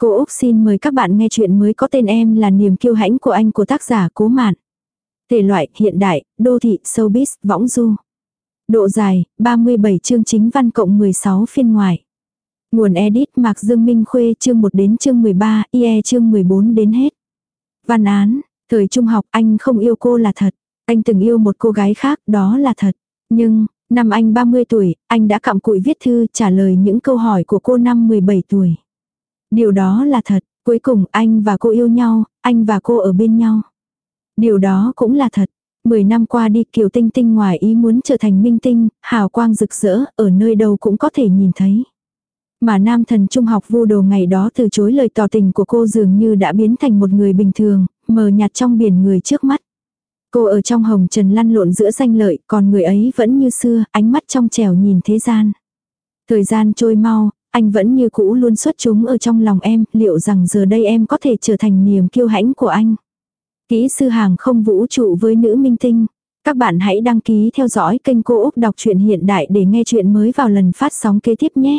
Cô Úc xin mời các bạn nghe chuyện mới có tên em là Niềm kiêu hãnh của anh của tác giả Cố Mạn. Thể loại hiện đại, đô thị, showbiz, võng du. Độ dài, 37 chương chính văn cộng 16 phiên ngoài. Nguồn edit Mạc Dương Minh Khuê chương 1 đến chương 13, IE chương 14 đến hết. Văn án, thời trung học anh không yêu cô là thật. Anh từng yêu một cô gái khác, đó là thật. Nhưng, năm anh 30 tuổi, anh đã cặm cụi viết thư trả lời những câu hỏi của cô năm 17 tuổi. Điều đó là thật, cuối cùng anh và cô yêu nhau, anh và cô ở bên nhau. Điều đó cũng là thật. Mười năm qua đi Kiều Tinh Tinh ngoài ý muốn trở thành minh tinh, hào quang rực rỡ, ở nơi đâu cũng có thể nhìn thấy. Mà nam thần trung học vu đồ ngày đó từ chối lời tỏ tình của cô dường như đã biến thành một người bình thường, mờ nhạt trong biển người trước mắt. Cô ở trong hồng trần lăn lộn giữa danh lợi, còn người ấy vẫn như xưa, ánh mắt trong trẻo nhìn thế gian. Thời gian trôi mau, anh vẫn như cũ luôn xuất chúng ở trong lòng em, liệu rằng giờ đây em có thể trở thành niềm kiêu hãnh của anh. Kỹ sư hàng không vũ trụ với nữ minh tinh. Các bạn hãy đăng ký theo dõi kênh Cô Úc Đọc truyện Hiện Đại để nghe chuyện mới vào lần phát sóng kế tiếp nhé.